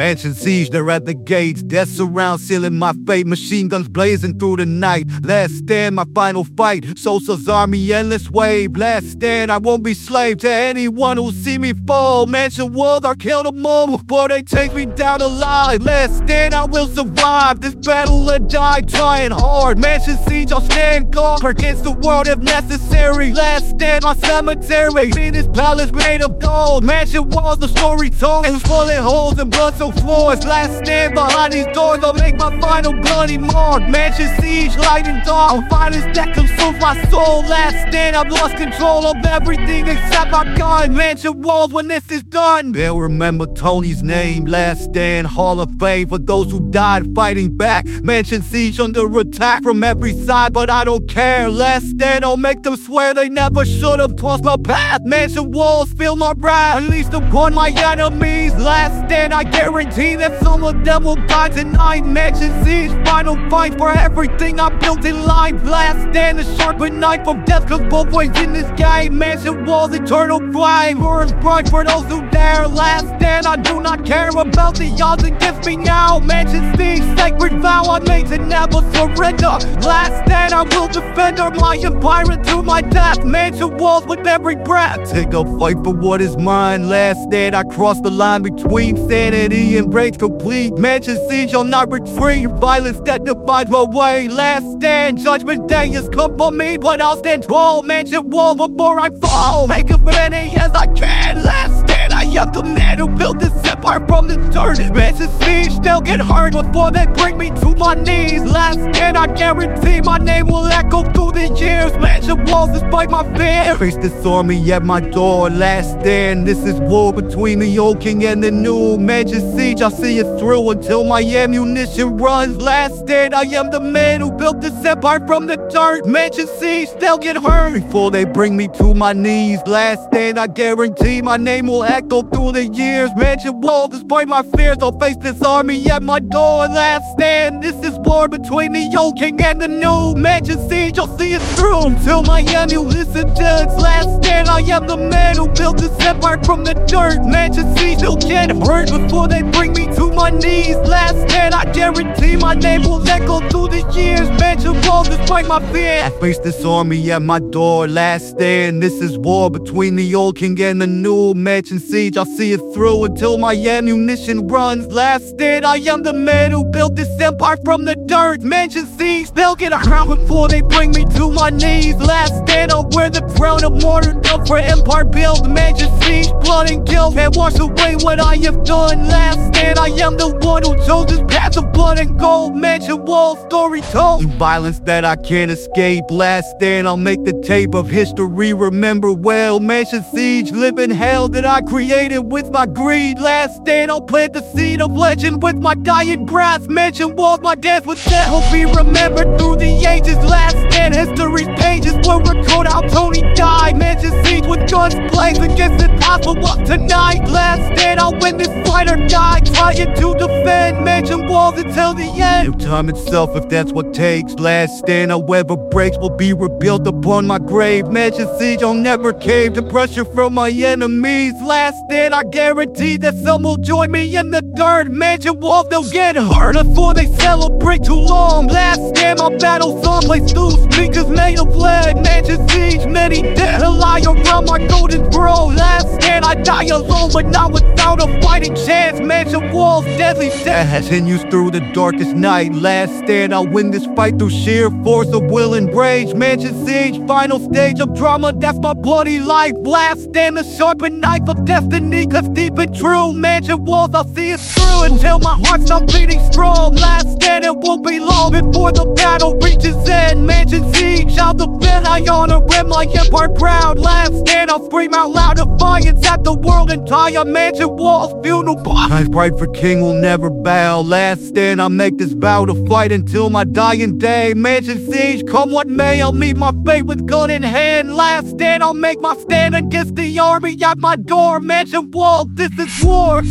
Mansion siege, they're at the gates. Death surrounds, sealing my fate. Machine guns blazing through the night. Last stand, my final fight. Sosa's army, endless wave. Last stand, I won't be slave to anyone who see me fall. Mansion world, I'll kill them all before they take me down alive. Last stand, I will survive this battle or die trying hard. Mansion siege, I'll stand guard against the world if necessary. Last stand, my cemetery. This palace made of gold. Mansion walls, the story told. And full of holes and blood so floors. Last stand behind these doors, I'll make my final bloody mark. Mansion siege, light and dark. I'll find this that consumes my soul. Last stand, I've lost control of everything except my gun. Mansion walls when this is done. They'll remember Tony's name. Last stand, Hall of Fame for those who died fighting back. Mansion siege under attack from every side, but I don't care. Last stand, I'll make them swear they never should have crossed my path. Mansion walls fill my wrath, unleash upon my enemies. Last stand, I guarantee that some of them will die tonight. Mansion siege, final fight for everything I built in life. Last stand, a sharpened knife of death, cause both ways in this game. Mansion walls, eternal crime. Words bright for those who dare. Last stand, I do not care about the odds against me now. Mansion siege, sacred vow I made to never surrender. Last stand, I will defend my empire to my death. Mansion walls with every breath. Take a fight for what is mine. Last stand, I cross the line between sanity rage complete. Mansion siege, I'll not retreat. Violence that defines my way. Last stand, judgment day has come for me, but I'll stand tall. Mansion wall before I fall. Make as many as I can. Last stand, I am the man who built this empire from the dirt. Still get hurt before they bring me to my knees. Last stand, I guarantee my name will echo through the years. Mansion walls despite my fear. Face this army at my door. Last stand, this is war between the old king and the new. Mansion siege, I'll see it through until my ammunition runs. Last stand, I am the man who built this empire from the dirt. Mansion siege, they'll get hurt before they bring me to my knees. Last stand, I guarantee my name will echo through the years. Mansion walls despite my fears. I'll face this army at my door. Last stand, this is war between the old king and the new. Siege, I'll see it through until my ammunition does. Last stand, I am the man who built this empire from the dirt. Mansion siege, they'll get hurt before they bring me to my knees. Last stand, I guarantee my name will echo through the years. Mansion walls despite my fear. I face this army at my door. Last stand, this is war between the old king and the new. Mansion siege, I'll see it through until my ammunition runs. Last stand, I am the man who built this empire from the dirt. Mansion siege, they'll get a crown before they bring me to my knees. Last stand, I'll wear the crown of martyrdom for empire build. Mansion siege, blood and guilt, and wash away what I have done. Last stand, I am the one who chose this path of blood and gold. Mansion wall, story told. Violence that I can't escape. Last stand, I'll make the tape of history remember well. Mansion siege, living hell that I created with my greed. Last stand, I'll plant the seed of legend with my dying breath. Mansion walls, my death was that will be remembered through the ages. Last stand, history's pages will record how Tony died. Mansion siege with guns blazing against impossible tonight. Last stand, I'll win this fight or die. To defend mansion walls until the end. If time itself, if that's what takes. Last stand, however breaks, will be rebuilt upon my grave. Mansion siege, I'll never cave to pressure from my enemies. Last stand, I guarantee that some will join me in the dirt. Mansion walls, they'll get hurt before they celebrate too long. Last stand, my battle song plays through speakers made of lead. Mansion siege, many dead, a lie around my golden bro. Last stand, I die alone, but not without a fighting chance. Mansion walls, deadly death continues through the darkest night. Last stand, I'll win this fight through sheer force of will and rage. Mansion siege, final stage of drama, that's my bloody life. Last stand, the sharpened knife of destiny, cause deep and true. Mansion walls, I'll see it through until my heart stops beating strong. Last stand, it won't be long before the battle reaches end. Mansion siege, I'll defend, I honor and my empire proud. Last stand, I'll scream out loud defiance at the world entire. Mansion walls, funeral bar. I pride for king will never bow. Last stand, I'll make this vow to fight until my dying day. Mansion siege, come what may, I'll meet my fate with gun in hand. Last stand, I'll make my stand against the army at my door. Mansion walls, this is war.